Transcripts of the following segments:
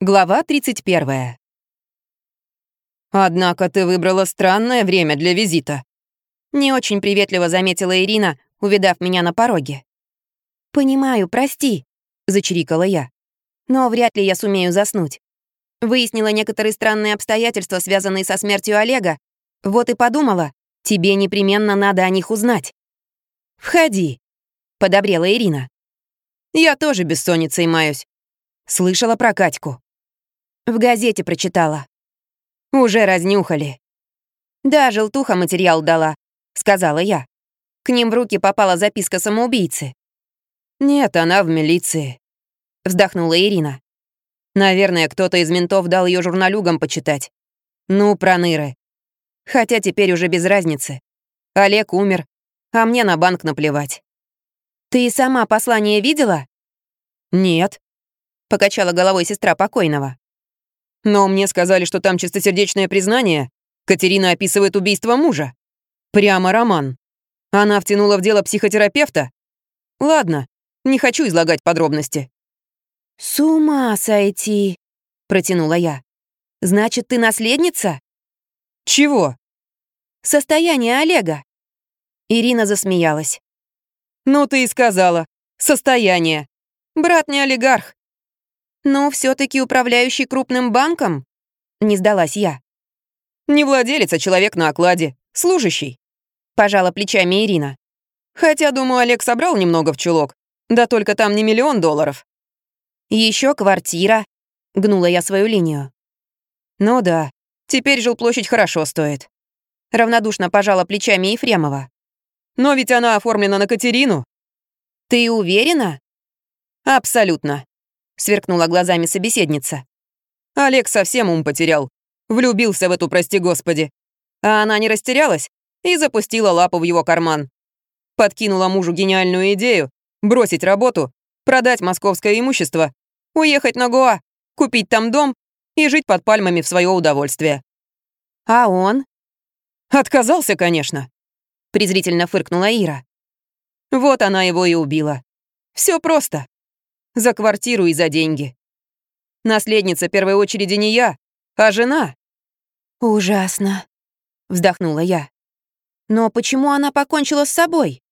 Глава 31. «Однако ты выбрала странное время для визита», — не очень приветливо заметила Ирина, увидав меня на пороге. «Понимаю, прости», — зачирикала я. «Но вряд ли я сумею заснуть. Выяснила некоторые странные обстоятельства, связанные со смертью Олега. Вот и подумала, тебе непременно надо о них узнать». «Входи», — подобрела Ирина. «Я тоже бессонницей маюсь. Слышала про Катьку?» В газете прочитала. Уже разнюхали. Да, желтуха материал дала, сказала я. К ним в руки попала записка самоубийцы. Нет, она в милиции. Вздохнула Ирина. Наверное, кто-то из ментов дал ее журналюгам почитать. Ну, проныры. Хотя теперь уже без разницы. Олег умер, а мне на банк наплевать. Ты сама послание видела? Нет, покачала головой сестра покойного. Но мне сказали, что там чистосердечное признание. Катерина описывает убийство мужа. Прямо роман. Она втянула в дело психотерапевта. Ладно, не хочу излагать подробности. «С ума сойти!» — протянула я. «Значит, ты наследница?» «Чего?» «Состояние Олега». Ирина засмеялась. «Ну ты и сказала. Состояние. Брат не олигарх. «Но все таки управляющий крупным банком?» — не сдалась я. «Не владелец, а человек на окладе. Служащий», — пожала плечами Ирина. «Хотя, думаю, Олег собрал немного в чулок. Да только там не миллион долларов». Еще квартира», — гнула я свою линию. «Ну да, теперь жилплощадь хорошо стоит». Равнодушно пожала плечами Ефремова. «Но ведь она оформлена на Катерину». «Ты уверена?» «Абсолютно», — сверкнула глазами собеседница. Олег совсем ум потерял. Влюбился в эту, прости господи. А она не растерялась и запустила лапу в его карман. Подкинула мужу гениальную идею бросить работу, продать московское имущество, уехать на Гоа, купить там дом и жить под пальмами в свое удовольствие. А он? Отказался, конечно. Презрительно фыркнула Ира. Вот она его и убила. Все просто. За квартиру и за деньги. Наследница первой очереди не я, а жена. Ужасно, вздохнула я. Но почему она покончила с собой?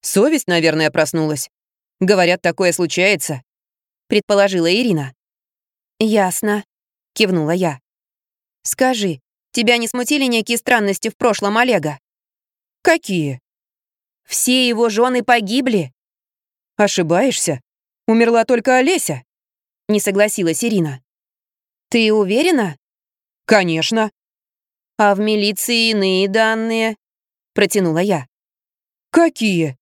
Совесть, наверное, проснулась. Говорят, такое случается, предположила Ирина. Ясно, кивнула я. Скажи, тебя не смутили некие странности в прошлом Олега? Какие? Все его жены погибли. Ошибаешься? Умерла только Олеся?» Не согласилась Ирина. «Ты уверена?» «Конечно». «А в милиции иные данные?» Протянула я. «Какие?»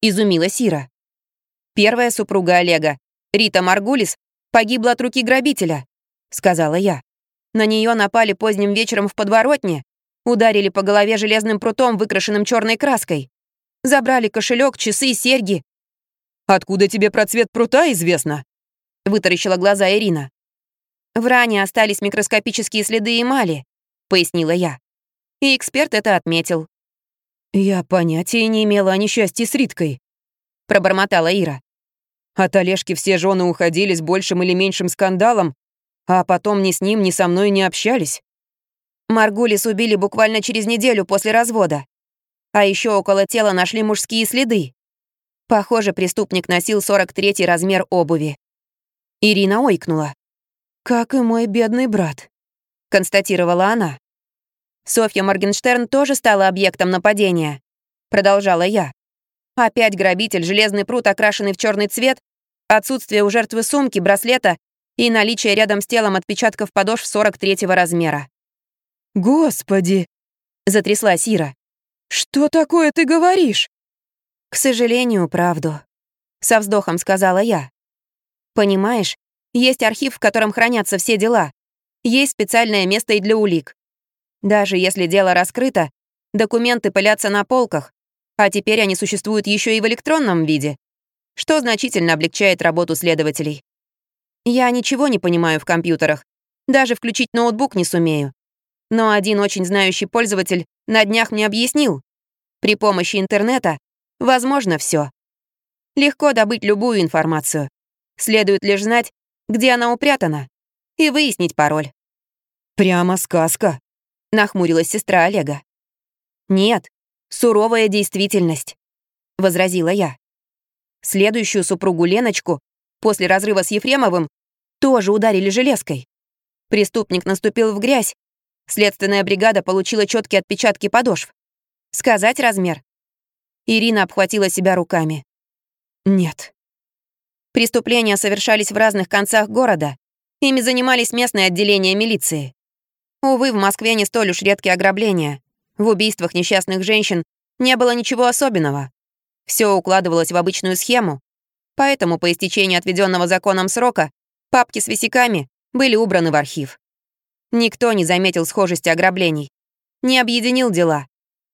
Изумилась Ира. Первая супруга Олега, Рита Маргулис, погибла от руки грабителя, сказала я. На нее напали поздним вечером в подворотне, ударили по голове железным прутом, выкрашенным черной краской. Забрали кошелек, часы, серьги, «Откуда тебе про цвет прута известно?» — вытаращила глаза Ирина. «В ране остались микроскопические следы эмали», — пояснила я. И эксперт это отметил. «Я понятия не имела о несчастье с Риткой», — пробормотала Ира. От Олежки все жены уходили с большим или меньшим скандалом, а потом ни с ним, ни со мной не общались. Маргулис убили буквально через неделю после развода. А еще около тела нашли мужские следы. Похоже, преступник носил 43-й размер обуви. Ирина ойкнула. «Как и мой бедный брат», — констатировала она. «Софья Моргенштерн тоже стала объектом нападения», — продолжала я. «Опять грабитель, железный пруд, окрашенный в черный цвет, отсутствие у жертвы сумки, браслета и наличие рядом с телом отпечатков подошв 43-го размера». «Господи!» — затряслась Ира. «Что такое ты говоришь?» «К сожалению, правду», — со вздохом сказала я. «Понимаешь, есть архив, в котором хранятся все дела. Есть специальное место и для улик. Даже если дело раскрыто, документы пылятся на полках, а теперь они существуют еще и в электронном виде, что значительно облегчает работу следователей. Я ничего не понимаю в компьютерах, даже включить ноутбук не сумею. Но один очень знающий пользователь на днях мне объяснил. При помощи интернета Возможно, все. Легко добыть любую информацию. Следует лишь знать, где она упрятана и выяснить пароль. «Прямо сказка», — нахмурилась сестра Олега. «Нет, суровая действительность», — возразила я. Следующую супругу Леночку после разрыва с Ефремовым тоже ударили железкой. Преступник наступил в грязь. Следственная бригада получила четкие отпечатки подошв. Сказать размер? Ирина обхватила себя руками. Нет. Преступления совершались в разных концах города. Ими занимались местные отделения милиции. Увы, в Москве не столь уж редкие ограбления. В убийствах несчастных женщин не было ничего особенного. Все укладывалось в обычную схему. Поэтому по истечении отведенного законом срока папки с висяками были убраны в архив. Никто не заметил схожести ограблений, не объединил дела,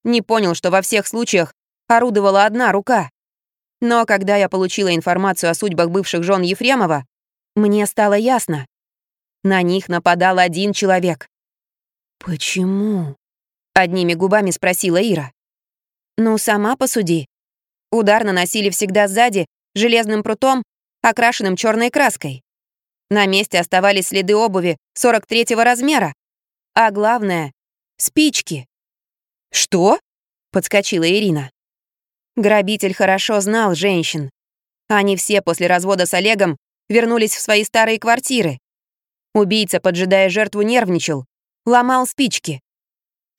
не понял, что во всех случаях орудовала одна рука. Но когда я получила информацию о судьбах бывших жен Ефремова, мне стало ясно. На них нападал один человек. «Почему?» — одними губами спросила Ира. «Ну, сама посуди. Удар наносили всегда сзади, железным прутом, окрашенным черной краской. На месте оставались следы обуви 43-го размера. А главное — спички. «Что?» — подскочила Ирина. Грабитель хорошо знал женщин. Они все после развода с Олегом вернулись в свои старые квартиры. Убийца, поджидая жертву, нервничал, ломал спички.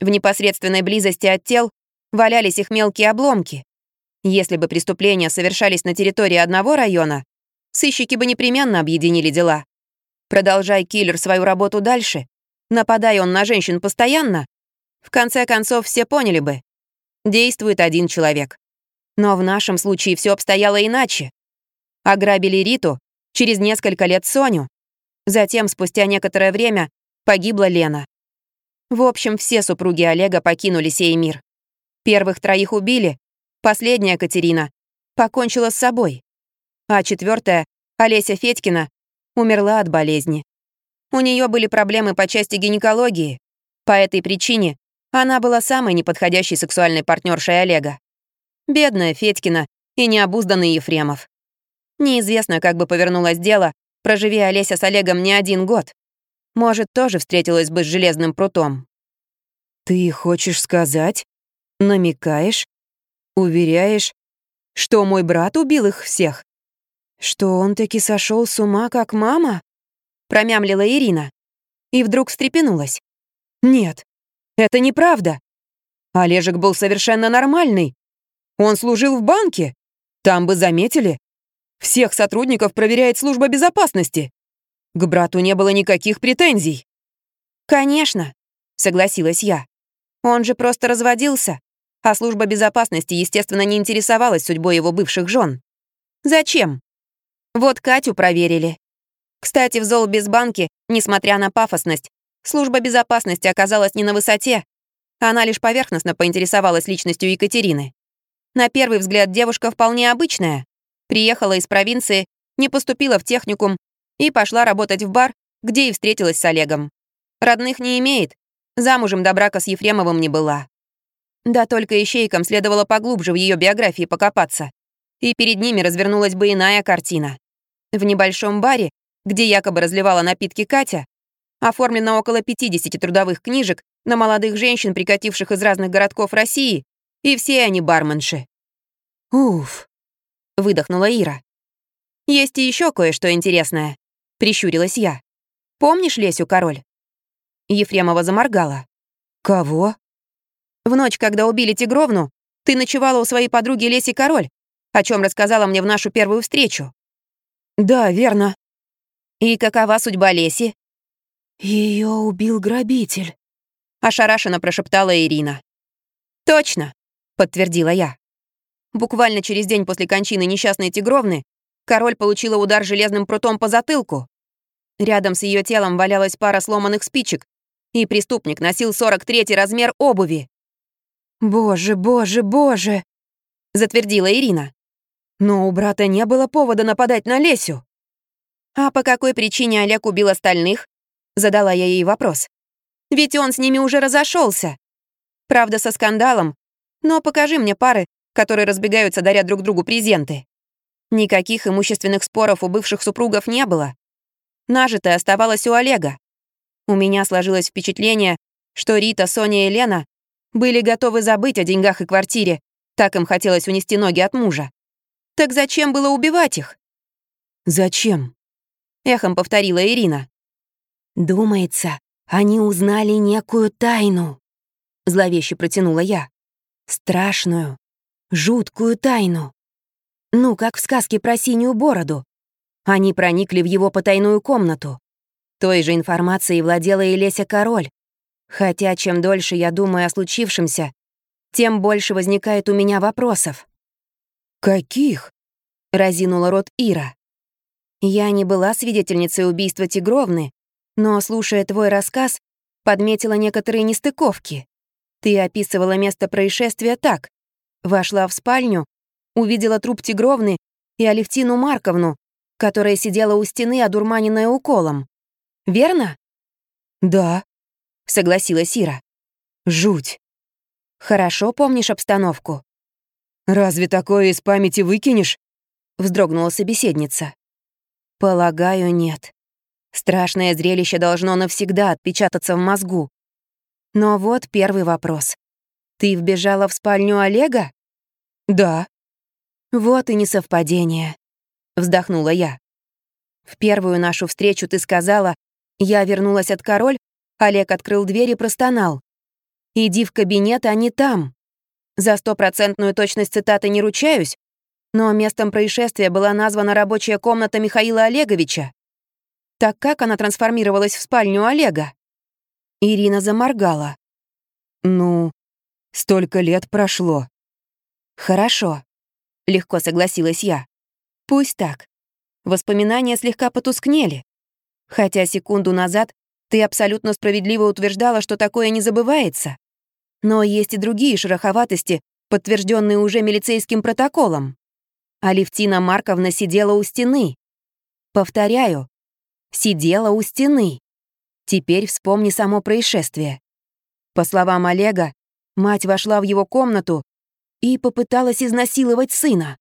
В непосредственной близости от тел валялись их мелкие обломки. Если бы преступления совершались на территории одного района, сыщики бы непременно объединили дела. Продолжай киллер свою работу дальше, нападай он на женщин постоянно, в конце концов все поняли бы. Действует один человек. Но в нашем случае все обстояло иначе. Ограбили Риту, через несколько лет Соню. Затем, спустя некоторое время, погибла Лена. В общем, все супруги Олега покинули сей мир. Первых троих убили, последняя Катерина покончила с собой. А четвертая, Олеся Федькина, умерла от болезни. У нее были проблемы по части гинекологии. По этой причине она была самой неподходящей сексуальной партнершей Олега. Бедная Федькина и необузданный Ефремов. Неизвестно, как бы повернулось дело, проживи Олеся с Олегом не один год. Может, тоже встретилась бы с железным прутом. «Ты хочешь сказать? Намекаешь? Уверяешь, что мой брат убил их всех? Что он таки сошел с ума, как мама?» Промямлила Ирина. И вдруг встрепенулась. «Нет, это неправда. Олежек был совершенно нормальный. Он служил в банке. Там бы заметили. Всех сотрудников проверяет служба безопасности. К брату не было никаких претензий. «Конечно», — согласилась я. «Он же просто разводился, а служба безопасности, естественно, не интересовалась судьбой его бывших жен. Зачем? Вот Катю проверили. Кстати, в Золбезбанке, несмотря на пафосность, служба безопасности оказалась не на высоте. Она лишь поверхностно поинтересовалась личностью Екатерины. На первый взгляд девушка вполне обычная. Приехала из провинции, не поступила в техникум и пошла работать в бар, где и встретилась с Олегом. Родных не имеет, замужем до брака с Ефремовым не была. Да только ищейкам следовало поглубже в ее биографии покопаться. И перед ними развернулась бы иная картина. В небольшом баре, где якобы разливала напитки Катя, оформлено около 50 трудовых книжек на молодых женщин, прикативших из разных городков России, и все они барменши. «Уф», — выдохнула Ира. «Есть и еще кое-что интересное. Прищурилась я. «Помнишь Лесю, король?» Ефремова заморгала. «Кого?» «В ночь, когда убили Тигровну, ты ночевала у своей подруги Леси Король, о чем рассказала мне в нашу первую встречу». «Да, верно». «И какова судьба Леси?» Ее убил грабитель», — ошарашенно прошептала Ирина. «Точно», — подтвердила я. Буквально через день после кончины несчастной Тигровны король получила удар железным прутом по затылку. Рядом с ее телом валялась пара сломанных спичек, и преступник носил 43-й размер обуви. «Боже, боже, боже!» — затвердила Ирина. «Но у брата не было повода нападать на Лесю». «А по какой причине Олег убил остальных?» — задала я ей вопрос. «Ведь он с ними уже разошелся. Правда, со скандалом. Но покажи мне пары, которые разбегаются, даря друг другу презенты. Никаких имущественных споров у бывших супругов не было. Нажитое оставалось у Олега. У меня сложилось впечатление, что Рита, Соня и Лена были готовы забыть о деньгах и квартире, так им хотелось унести ноги от мужа. Так зачем было убивать их? «Зачем?» — эхом повторила Ирина. «Думается, они узнали некую тайну», — зловеще протянула я. «Страшную, жуткую тайну. Ну, как в сказке про синюю бороду. Они проникли в его потайную комнату. Той же информацией владела и Леся Король. Хотя чем дольше я думаю о случившемся, тем больше возникает у меня вопросов. «Каких?» — разинула рот Ира. Я не была свидетельницей убийства Тигровны, но, слушая твой рассказ, подметила некоторые нестыковки. Ты описывала место происшествия так. Вошла в спальню, увидела труп Тигровны и Алевтину Марковну, которая сидела у стены, одурманенная уколом. Верно? «Да», — согласилась Ира. «Жуть». «Хорошо помнишь обстановку?» «Разве такое из памяти выкинешь?» — вздрогнула собеседница. Полагаю, нет. Страшное зрелище должно навсегда отпечататься в мозгу. Но вот первый вопрос. Ты вбежала в спальню Олега? Да. Вот и несовпадение. Вздохнула я. В первую нашу встречу ты сказала, я вернулась от король, Олег открыл дверь и простонал. «Иди в кабинет, а не там». За стопроцентную точность цитаты не ручаюсь, но местом происшествия была названа рабочая комната Михаила Олеговича. Так как она трансформировалась в спальню Олега? Ирина заморгала. «Ну, столько лет прошло». «Хорошо», — легко согласилась я. «Пусть так. Воспоминания слегка потускнели. Хотя секунду назад ты абсолютно справедливо утверждала, что такое не забывается. Но есть и другие шероховатости, подтвержденные уже милицейским протоколом. Алевтина Марковна сидела у стены. Повторяю, сидела у стены. Теперь вспомни само происшествие. По словам Олега, мать вошла в его комнату и попыталась изнасиловать сына.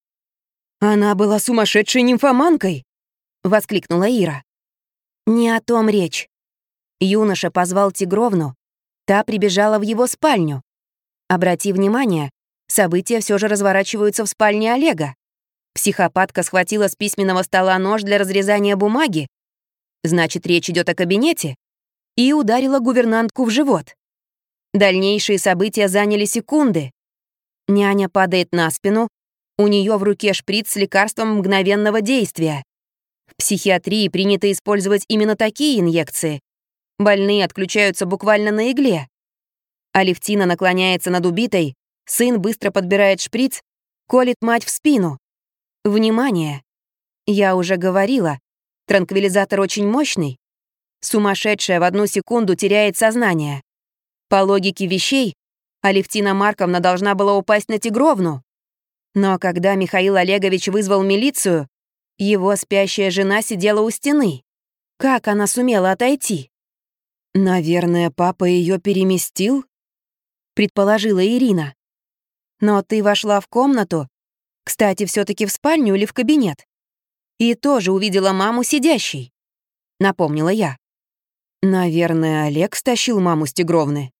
«Она была сумасшедшей нимфоманкой!» — воскликнула Ира. «Не о том речь. Юноша позвал Тигровну, та прибежала в его спальню. Обрати внимание, события все же разворачиваются в спальне Олега. Психопатка схватила с письменного стола нож для разрезания бумаги. Значит, речь идет о кабинете. И ударила гувернантку в живот. Дальнейшие события заняли секунды. Няня падает на спину, у нее в руке шприц с лекарством мгновенного действия. В психиатрии принято использовать именно такие инъекции. Больные отключаются буквально на игле. Алевтина наклоняется над убитой, сын быстро подбирает шприц, колет мать в спину. Внимание! Я уже говорила, транквилизатор очень мощный. Сумасшедшая в одну секунду теряет сознание. По логике вещей, Алевтина Марковна должна была упасть на Тигровну. Но когда Михаил Олегович вызвал милицию, его спящая жена сидела у стены. Как она сумела отойти? «Наверное, папа ее переместил?» — предположила Ирина. «Но ты вошла в комнату кстати, все таки в спальню или в кабинет? И тоже увидела маму сидящей. Напомнила я. Наверное, Олег стащил маму с Тигровны.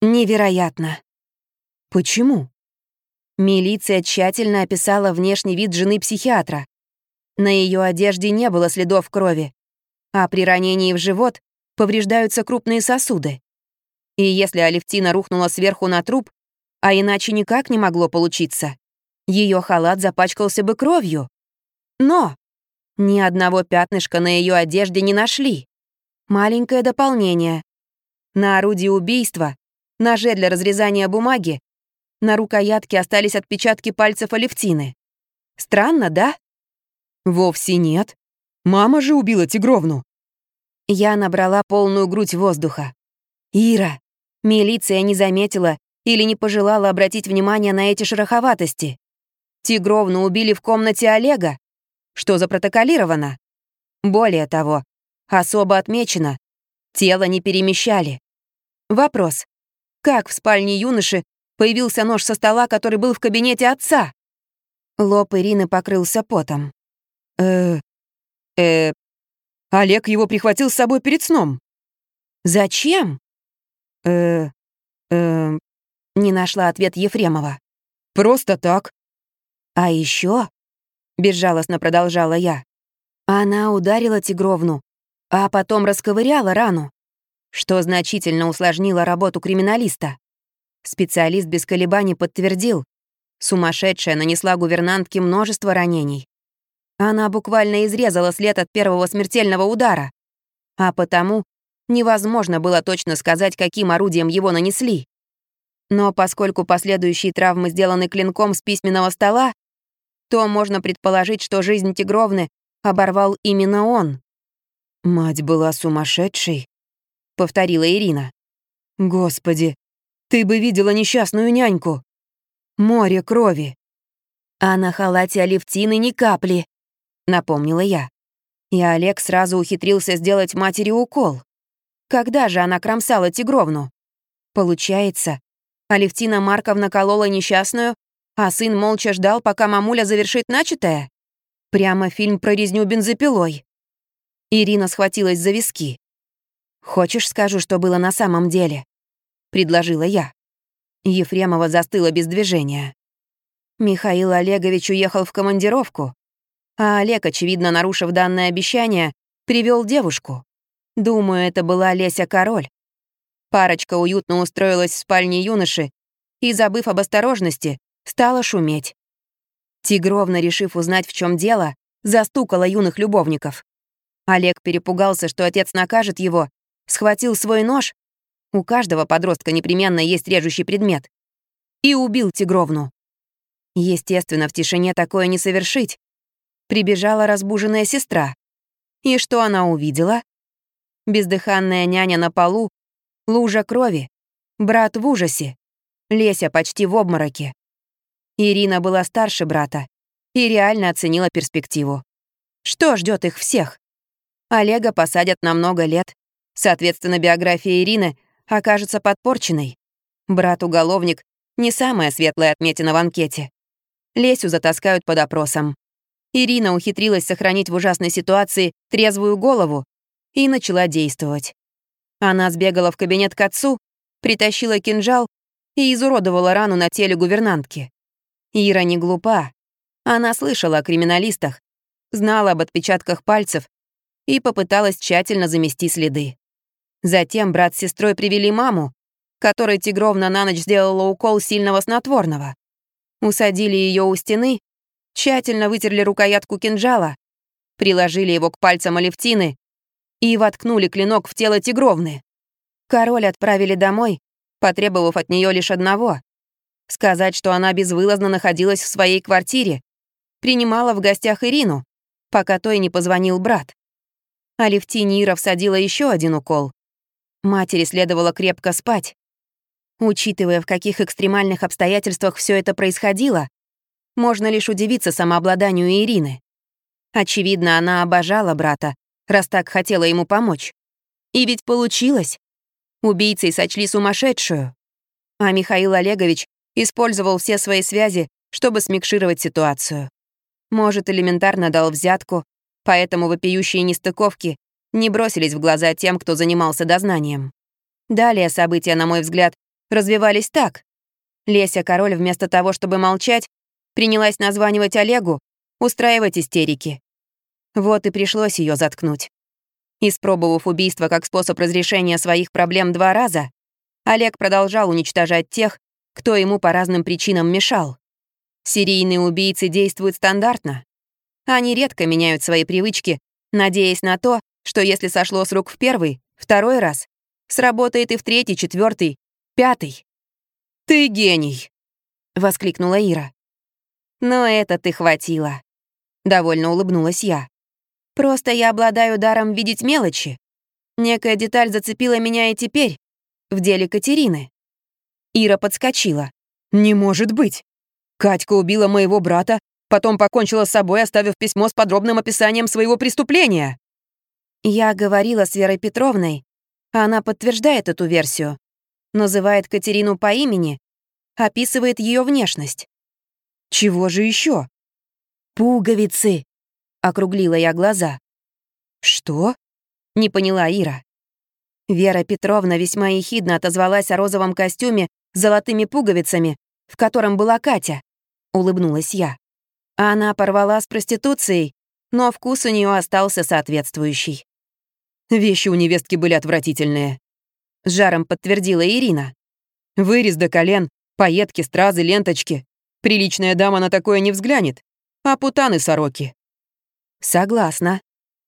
Невероятно. Почему? Милиция тщательно описала внешний вид жены психиатра. На ее одежде не было следов крови, а при ранении в живот повреждаются крупные сосуды. И если Алевтина рухнула сверху на труп, а иначе никак не могло получиться, ее халат запачкался бы кровью. Но ни одного пятнышка на ее одежде не нашли. Маленькое дополнение. На орудии убийства, ноже для разрезания бумаги, на рукоятке остались отпечатки пальцев Алевтины. Странно, да? Вовсе нет. Мама же убила Тигровну. Я набрала полную грудь воздуха. Ира, милиция не заметила или не пожелала обратить внимание на эти шероховатости. Тигровну убили в комнате Олега, что запротоколировано. Более того, особо отмечено, тело не перемещали. Вопрос. Как в спальне юноши появился нож со стола, который был в кабинете отца? Лоб Ирины покрылся потом. э э Олег его прихватил с собой перед сном. Зачем? Э, э, не нашла ответ Ефремова. Просто так. А еще, безжалостно продолжала я, она ударила Тигровну, а потом расковыряла рану, что значительно усложнило работу криминалиста. Специалист без колебаний подтвердил, сумасшедшая нанесла гувернантке множество ранений. Она буквально изрезала след от первого смертельного удара, а потому невозможно было точно сказать, каким орудием его нанесли. Но поскольку последующие травмы сделаны клинком с письменного стола, то можно предположить, что жизнь Тигровны оборвал именно он. «Мать была сумасшедшей», — повторила Ирина. «Господи, ты бы видела несчастную няньку. Море крови». «А на халате Алевтины ни капли», — напомнила я. И Олег сразу ухитрился сделать матери укол. Когда же она кромсала Тигровну? Получается, Алевтина Марковна колола несчастную, а сын молча ждал, пока мамуля завершит начатое? Прямо фильм про резню бензопилой. Ирина схватилась за виски. «Хочешь, скажу, что было на самом деле?» — предложила я. Ефремова застыла без движения. Михаил Олегович уехал в командировку, а Олег, очевидно, нарушив данное обещание, привел девушку. Думаю, это была Леся Король. Парочка уютно устроилась в спальне юноши и, забыв об осторожности, стала шуметь. Тигровна, решив узнать, в чем дело, застукала юных любовников. Олег перепугался, что отец накажет его, схватил свой нож, у каждого подростка непременно есть режущий предмет, и убил Тигровну. Естественно, в тишине такое не совершить. Прибежала разбуженная сестра. И что она увидела? Бездыханная няня на полу, Лужа крови. Брат в ужасе. Леся почти в обмороке. Ирина была старше брата и реально оценила перспективу. Что ждет их всех? Олега посадят на много лет. Соответственно, биография Ирины окажется подпорченной. Брат-уголовник — не самая светлая отметина в анкете. Лесю затаскают под опросом. Ирина ухитрилась сохранить в ужасной ситуации трезвую голову и начала действовать. Она сбегала в кабинет к отцу, притащила кинжал и изуродовала рану на теле гувернантки. Ира не глупа. Она слышала о криминалистах, знала об отпечатках пальцев и попыталась тщательно замести следы. Затем брат с сестрой привели маму, которой Тигровна на ночь сделала укол сильного снотворного. Усадили ее у стены, тщательно вытерли рукоятку кинжала, приложили его к пальцам Алевтины и воткнули клинок в тело Тигровны. Король отправили домой, потребовав от нее лишь одного — сказать, что она безвылазно находилась в своей квартире, принимала в гостях Ирину, пока той не позвонил брат. А Левтине Ира всадила еще один укол. Матери следовало крепко спать. Учитывая, в каких экстремальных обстоятельствах все это происходило, можно лишь удивиться самообладанию Ирины. Очевидно, она обожала брата, раз так хотела ему помочь. И ведь получилось. Убийцей сочли сумасшедшую. А Михаил Олегович использовал все свои связи, чтобы смикшировать ситуацию. Может, элементарно дал взятку, поэтому вопиющие нестыковки не бросились в глаза тем, кто занимался дознанием. Далее события, на мой взгляд, развивались так. Леся Король вместо того, чтобы молчать, принялась названивать Олегу, устраивать истерики. Вот и пришлось ее заткнуть. Испробовав убийство как способ разрешения своих проблем два раза, Олег продолжал уничтожать тех, кто ему по разным причинам мешал. Серийные убийцы действуют стандартно. Они редко меняют свои привычки, надеясь на то, что если сошло с рук в первый, второй раз, сработает и в третий, четвертый, пятый. «Ты гений!» — воскликнула Ира. «Но это ты хватило», — довольно улыбнулась я. Просто я обладаю даром видеть мелочи. Некая деталь зацепила меня и теперь, в деле Катерины. Ира подскочила. «Не может быть! Катька убила моего брата, потом покончила с собой, оставив письмо с подробным описанием своего преступления». Я говорила с Верой Петровной. Она подтверждает эту версию. Называет Катерину по имени, описывает ее внешность. Чего же еще? Пуговицы, Округлила я глаза. «Что?» Не поняла Ира. Вера Петровна весьма ехидно отозвалась о розовом костюме с золотыми пуговицами, в котором была Катя. Улыбнулась я. Она порвала с проституцией, но вкус у нее остался соответствующий. Вещи у невестки были отвратительные. Жаром подтвердила Ирина. Вырез до колен, пайетки, стразы, ленточки. Приличная дама на такое не взглянет. А путаны сороки. Согласна,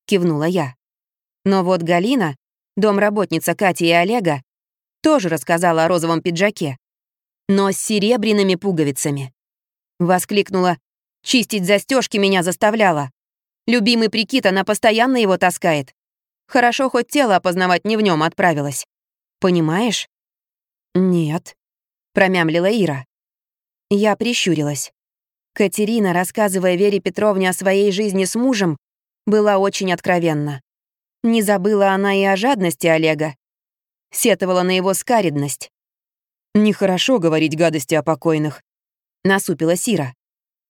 кивнула я. Но вот Галина, домработница Кати и Олега, тоже рассказала о розовом пиджаке, но с серебряными пуговицами. Воскликнула, чистить застежки меня заставляла. Любимый прикид, она постоянно его таскает. Хорошо, хоть тело опознавать не в нем отправилась. Понимаешь? Нет, промямлила Ира. Я прищурилась. Катерина, рассказывая Вере Петровне о своей жизни с мужем, была очень откровенна. Не забыла она и о жадности Олега. Сетовала на его скаридность. «Нехорошо говорить гадости о покойных», — насупила Сира.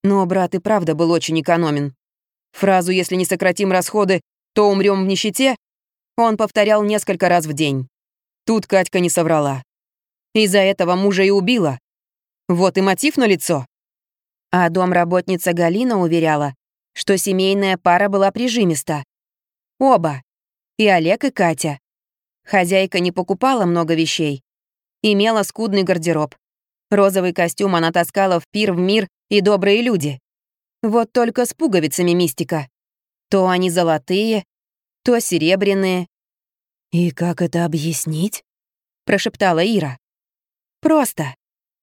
Но брат и правда был очень экономен. Фразу «если не сократим расходы, то умрем в нищете» он повторял несколько раз в день. Тут Катька не соврала. Из-за этого мужа и убила. Вот и мотив на лицо. А домработница Галина уверяла, что семейная пара была прижимиста. Оба. И Олег, и Катя. Хозяйка не покупала много вещей. Имела скудный гардероб. Розовый костюм она таскала в пир в мир и добрые люди. Вот только с пуговицами мистика. То они золотые, то серебряные. «И как это объяснить?» — прошептала Ира. «Просто.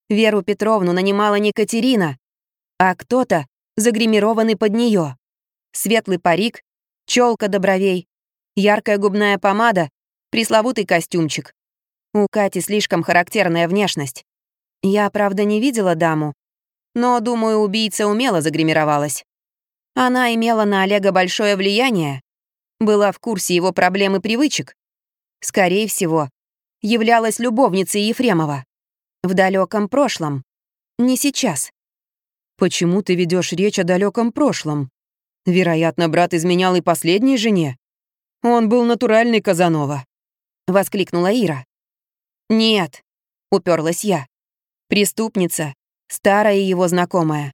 Веру Петровну нанимала не Катерина, а кто-то, загримированный под нее. Светлый парик, челка до бровей, яркая губная помада, пресловутый костюмчик. У Кати слишком характерная внешность. Я, правда, не видела даму, но, думаю, убийца умело загримировалась. Она имела на Олега большое влияние, была в курсе его проблем и привычек. Скорее всего, являлась любовницей Ефремова. В далеком прошлом. Не сейчас. Почему ты ведешь речь о далеком прошлом? Вероятно, брат изменял и последней жене. Он был натуральный Казанова. Воскликнула Ира. Нет, уперлась я. Преступница, старая его знакомая.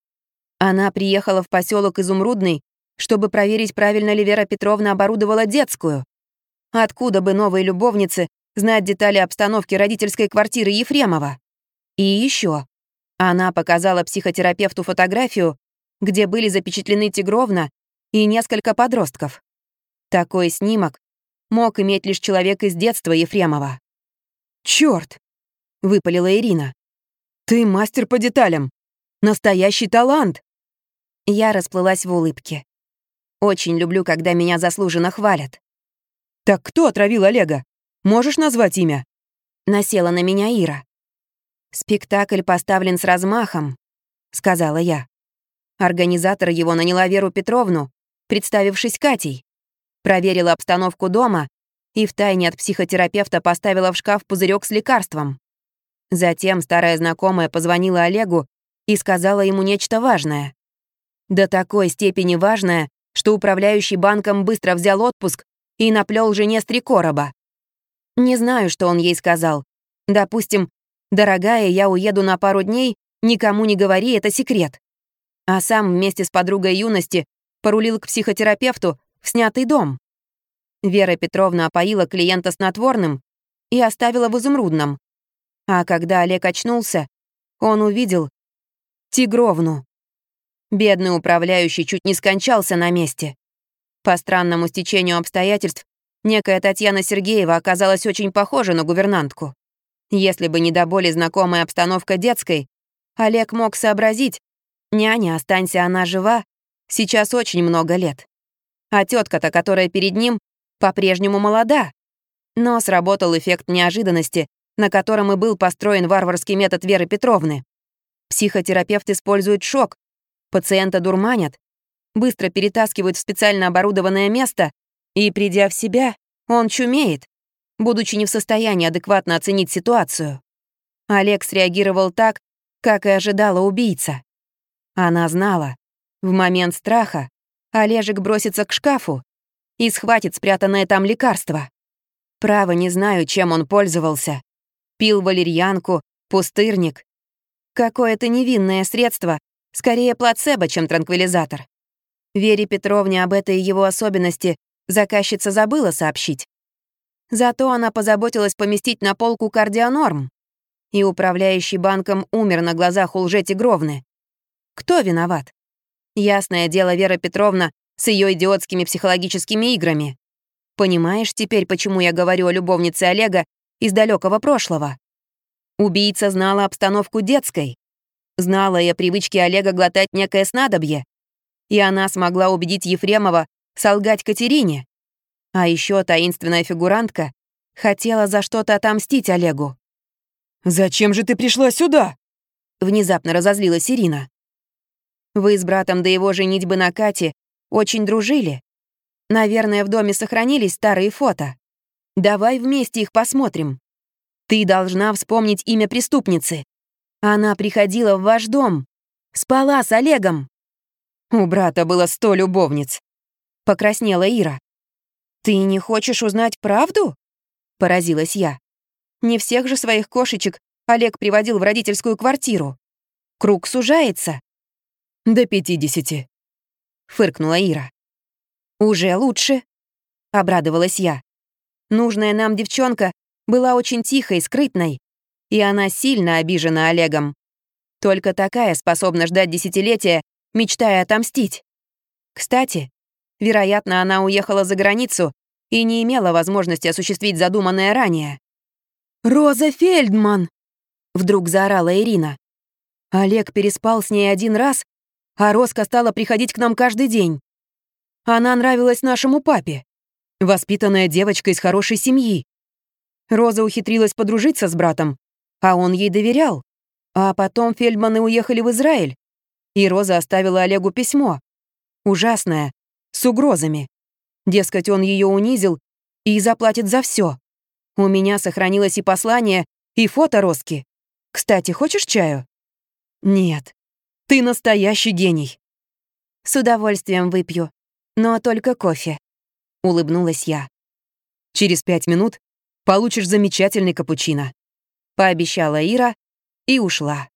Она приехала в поселок Изумрудный, чтобы проверить, правильно ли Вера Петровна оборудовала детскую. Откуда бы новой любовнице знать детали обстановки родительской квартиры Ефремова? И еще. Она показала психотерапевту фотографию, где были запечатлены Тигровна и несколько подростков. Такой снимок мог иметь лишь человек из детства Ефремова. «Чёрт!» — выпалила Ирина. «Ты мастер по деталям! Настоящий талант!» Я расплылась в улыбке. Очень люблю, когда меня заслуженно хвалят. «Так кто отравил Олега? Можешь назвать имя?» Насела на меня Ира. «Спектакль поставлен с размахом», — сказала я. Организатор его наняла Веру Петровну, представившись Катей. Проверила обстановку дома и втайне от психотерапевта поставила в шкаф пузырек с лекарством. Затем старая знакомая позвонила Олегу и сказала ему нечто важное. До такой степени важное, что управляющий банком быстро взял отпуск и наплел жене с три короба. Не знаю, что он ей сказал. Допустим, «Дорогая, я уеду на пару дней, никому не говори, это секрет». А сам вместе с подругой юности порулил к психотерапевту в снятый дом. Вера Петровна опоила клиента снотворным и оставила в изумрудном. А когда Олег очнулся, он увидел Тигровну. Бедный управляющий чуть не скончался на месте. По странному стечению обстоятельств, некая Татьяна Сергеева оказалась очень похожа на гувернантку. Если бы не до боли знакомая обстановка детской, Олег мог сообразить, няня, останься она жива, сейчас очень много лет. А тетка то которая перед ним, по-прежнему молода. Но сработал эффект неожиданности, на котором и был построен варварский метод Веры Петровны. Психотерапевт использует шок, пациента дурманят, быстро перетаскивают в специально оборудованное место, и, придя в себя, он чумеет будучи не в состоянии адекватно оценить ситуацию. Олег среагировал так, как и ожидала убийца. Она знала, в момент страха Олежек бросится к шкафу и схватит спрятанное там лекарство. Право не знаю, чем он пользовался. Пил валерьянку, пустырник. Какое-то невинное средство, скорее плацебо, чем транквилизатор. Вере Петровне об этой его особенности заказчица забыла сообщить. Зато она позаботилась поместить на полку кардионорм. И управляющий банком умер на глазах у лжетигровны. Кто виноват? Ясное дело, Вера Петровна с ее идиотскими психологическими играми. Понимаешь теперь, почему я говорю о любовнице Олега из далекого прошлого? Убийца знала обстановку детской. Знала и о привычке Олега глотать некое снадобье. И она смогла убедить Ефремова солгать Катерине. А еще таинственная фигурантка хотела за что-то отомстить Олегу. «Зачем же ты пришла сюда?» Внезапно разозлилась Ирина. «Вы с братом до его женитьбы на Кате очень дружили. Наверное, в доме сохранились старые фото. Давай вместе их посмотрим. Ты должна вспомнить имя преступницы. Она приходила в ваш дом. Спала с Олегом. У брата было сто любовниц. Покраснела Ира. Ты не хочешь узнать правду? Поразилась я. Не всех же своих кошечек Олег приводил в родительскую квартиру. Круг сужается. До пятидесяти. Фыркнула Ира. «Уже лучше», — обрадовалась я. Нужная нам девчонка была очень тихой, скрытной, и она сильно обижена Олегом. Только такая способна ждать десятилетия, мечтая отомстить. Кстати, вероятно, она уехала за границу и не имела возможности осуществить задуманное ранее. «Роза Фельдман!» — вдруг заорала Ирина. Олег переспал с ней один раз, а Роска стала приходить к нам каждый день. Она нравилась нашему папе. Воспитанная девочка из хорошей семьи. Роза ухитрилась подружиться с братом, а он ей доверял. А потом Фельдманы уехали в Израиль, и Роза оставила Олегу письмо. Ужасное, с угрозами. Дескать, он ее унизил и заплатит за все. У меня сохранилось и послание, и фото Роски. Кстати, хочешь чаю? Нет. Ты настоящий гений. С удовольствием выпью но только кофе», — улыбнулась я. «Через пять минут получишь замечательный капучино», — пообещала Ира и ушла.